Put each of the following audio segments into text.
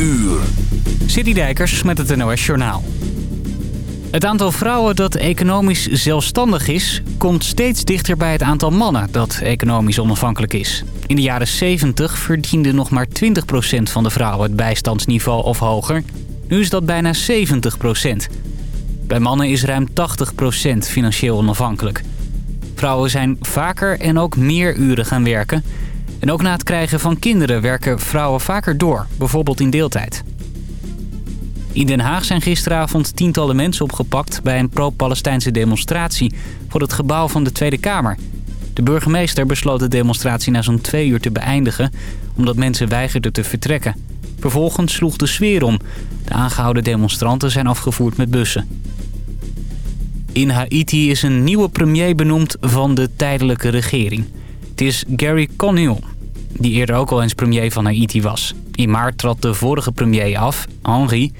uur. Citydijkers met het NOS Journaal. Het aantal vrouwen dat economisch zelfstandig is... komt steeds dichter bij het aantal mannen dat economisch onafhankelijk is. In de jaren 70 verdiende nog maar 20% van de vrouwen het bijstandsniveau of hoger. Nu is dat bijna 70%. Bij mannen is ruim 80% financieel onafhankelijk. Vrouwen zijn vaker en ook meer uren gaan werken... En ook na het krijgen van kinderen werken vrouwen vaker door, bijvoorbeeld in deeltijd. In Den Haag zijn gisteravond tientallen mensen opgepakt... bij een pro-Palestijnse demonstratie voor het gebouw van de Tweede Kamer. De burgemeester besloot de demonstratie na zo'n twee uur te beëindigen... omdat mensen weigerden te vertrekken. Vervolgens sloeg de sfeer om. De aangehouden demonstranten zijn afgevoerd met bussen. In Haiti is een nieuwe premier benoemd van de tijdelijke regering. Het is Gary Conille, die eerder ook al eens premier van Haiti was. In maart trad de vorige premier af, Henri.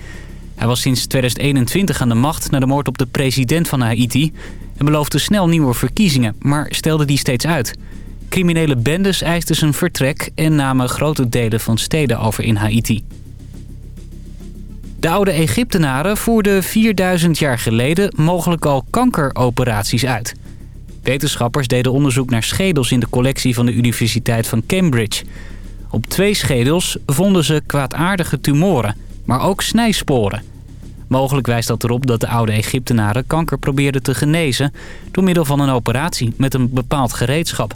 Hij was sinds 2021 aan de macht na de moord op de president van Haiti... en beloofde snel nieuwe verkiezingen, maar stelde die steeds uit. Criminele bendes eisten zijn vertrek en namen grote delen van steden over in Haiti. De oude Egyptenaren voerden 4000 jaar geleden mogelijk al kankeroperaties uit... Wetenschappers deden onderzoek naar schedels in de collectie van de Universiteit van Cambridge. Op twee schedels vonden ze kwaadaardige tumoren, maar ook snijsporen. Mogelijk wijst dat erop dat de oude Egyptenaren kanker probeerden te genezen... door middel van een operatie met een bepaald gereedschap.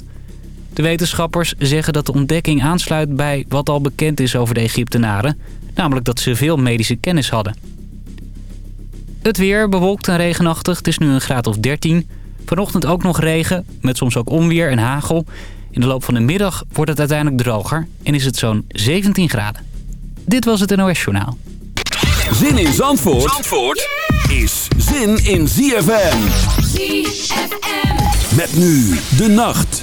De wetenschappers zeggen dat de ontdekking aansluit bij wat al bekend is over de Egyptenaren... namelijk dat ze veel medische kennis hadden. Het weer bewolkt en regenachtig, het is nu een graad of 13... Vanochtend ook nog regen, met soms ook onweer en hagel. In de loop van de middag wordt het uiteindelijk droger en is het zo'n 17 graden. Dit was het NOS Journaal. Zin in Zandvoort, Zandvoort is zin in ZFM. ZFM. Met nu de nacht.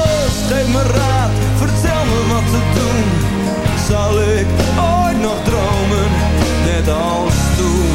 geef me raad, vertel me wat te doen. Zal ik ooit nog dromen, net als toen?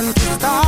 can stop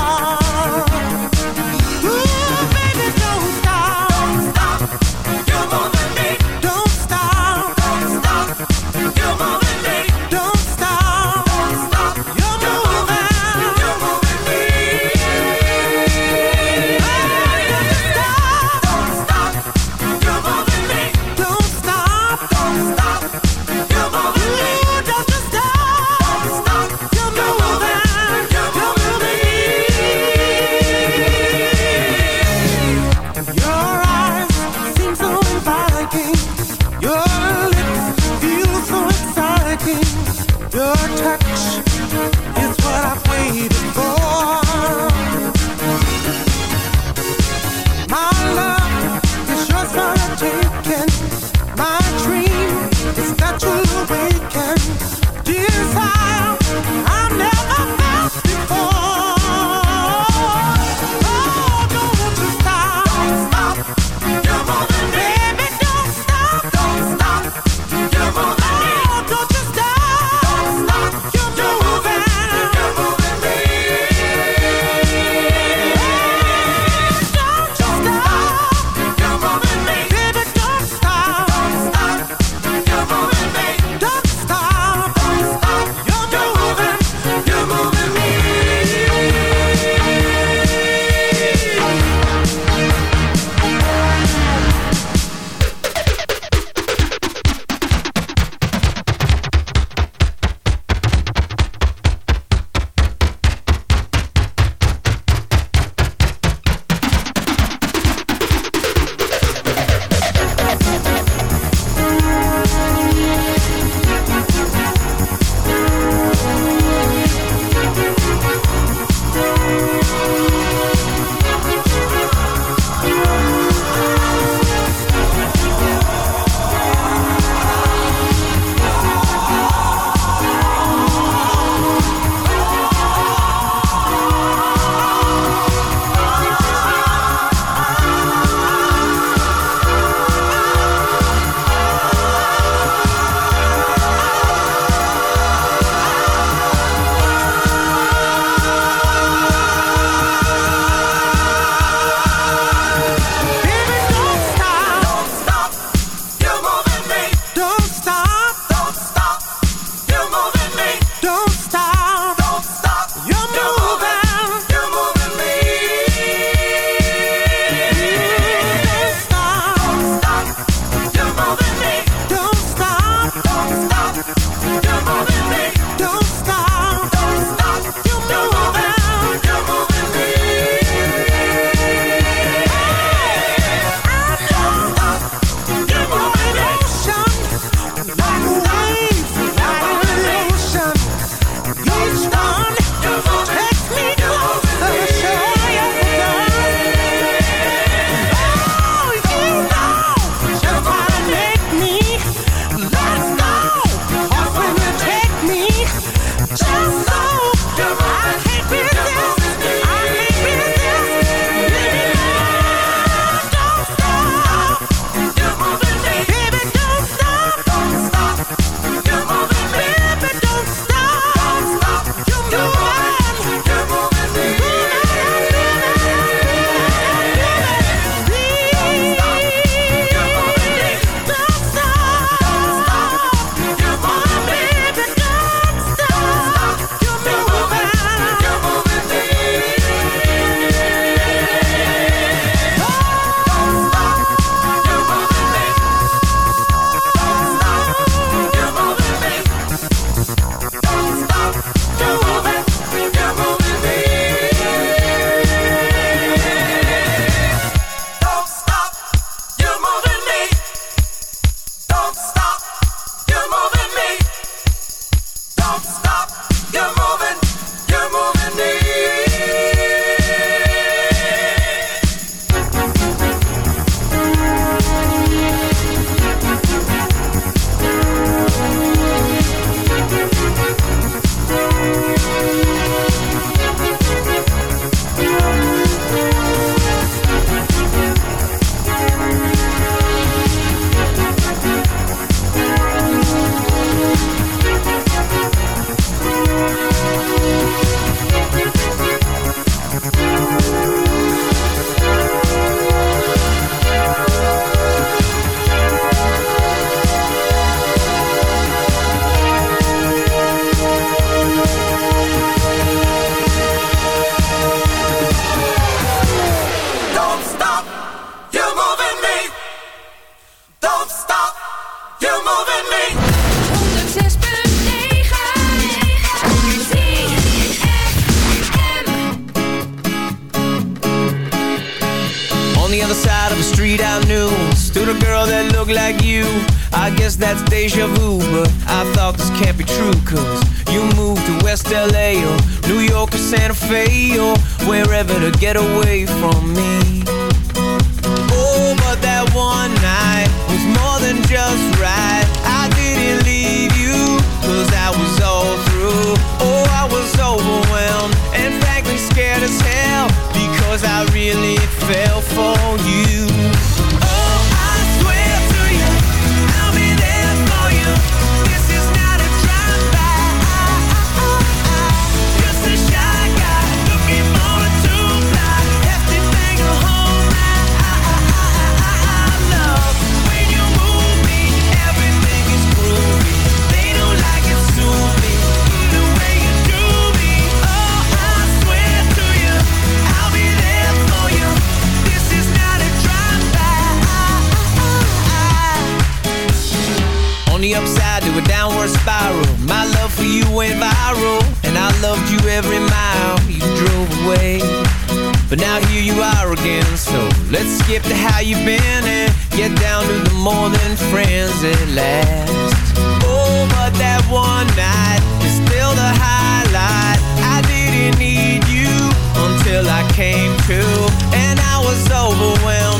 like you. I guess that's deja vu But I thought this can't be true Cause you moved to West LA Or New York or Santa Fe Or wherever to get away from me. Oh, but that one night Was more than just right. I didn't leave you Cause I was all through. Oh, I was overwhelmed And frankly scared as hell Because I really fell for you went viral, and I loved you every mile you drove away. But now here you are again, so let's skip to how you've been and get down to the more than friends at last. Oh, but that one night is still the highlight. I didn't need you until I came to, and I was overwhelmed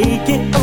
make it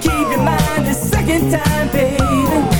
keep your mind a second time, baby.